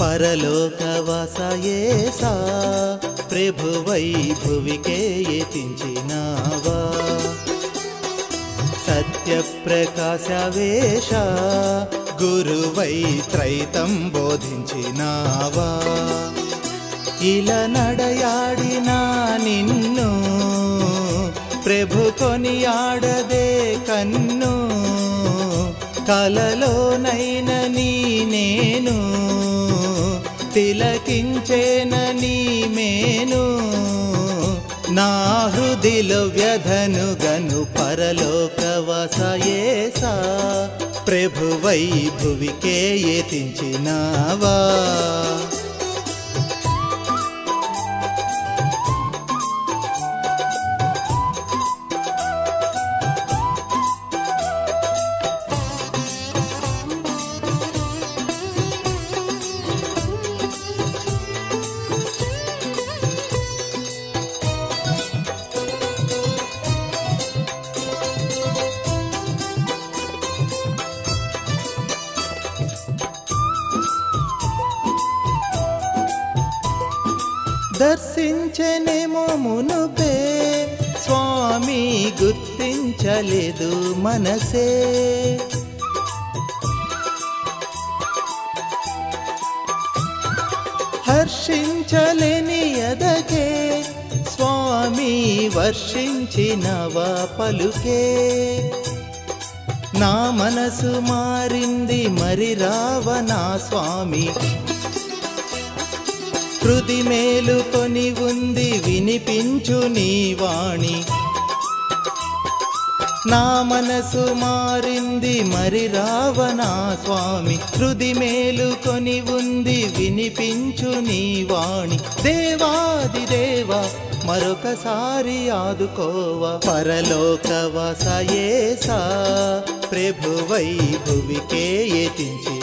పరలోకవాసయేసా ప్రభువై భువికే ఎతించినావా సత్యప్రకాశవేశ గురువై త్రైతం బోధించినావా. ఇలా నడయాడినా నిన్ను ప్రభు కొనియాడదే కన్ను. కలలోనైనా తిలకించేనని మేను. నా హృదిలో వ్యధను గను పరలోకవసయేసా. ప్రభువై భువికే ఎతించినావా దర్శించనేమో మునుపే స్వామి గుర్తించలేదు మనసే. హర్షించలేని ఎదగే స్వామి వర్షించినవా పలుకే. నా మనసు మారింది మరి రావనా స్వామి? హృది మేలుకొని ఉంది వినిపించు నీ వాణి. నా మనసు మారింది మరి రావనా స్వామి. హృది మేలుకొని ఉంది వినిపించు నీ వాణి. దేవాది దేవా మరొకసారి ఆదుకోవ. పరలోకవసయేసా ప్రభువై భువికే యతించి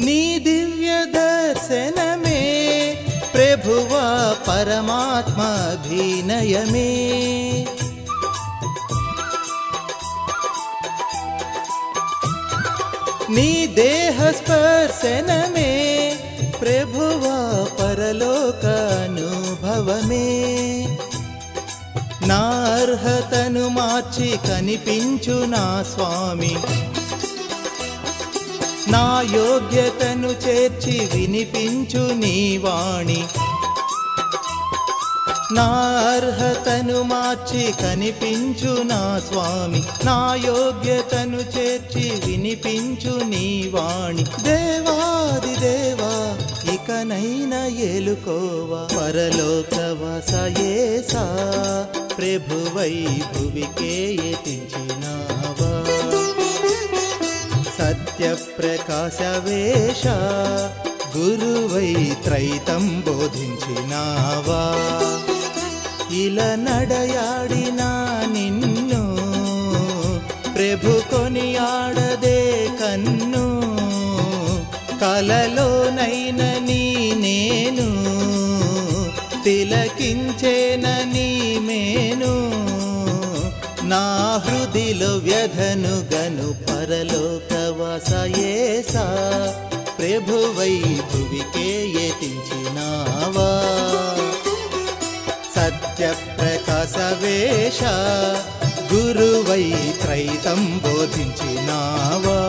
నీ దివ్య దర్శనమే ప్రభువా పరమాత్మ అభినయమే నీ దేహ స్పర్శనమే ప్రభువా పరలోక అనుభవమే నా అర్హతను మార్చి కనిపించు నా స్వామి నా యోగ్యతను చేర్చి వినిపించు నీ వాణి. నా అర్హతను మార్చి కనిపించు నా స్వామి. నా యోగ్యతను చేర్చి వినిపించు నీ వాణి. దేవాది దేవా ఇకనైనా ఏలుకోవా? పరలోకవసయేసా ప్రభువై భువికే ఎతించినావా సత్యప్రకాశవేశ గురువై త్రైతం బోధించినావా? ఇలా నడయాడినా నిన్ను ప్రభు కొనియాడదే కన్ను కలలోనైన నీ నేను తిలకించేనని నా హృదిలో వ్యధను గను పరలోకవసయేసా. ప్రభువై భువికే ఎతించినావా సత్యప్రకాశవేశ గురువై త్రైతం బోధించినావా.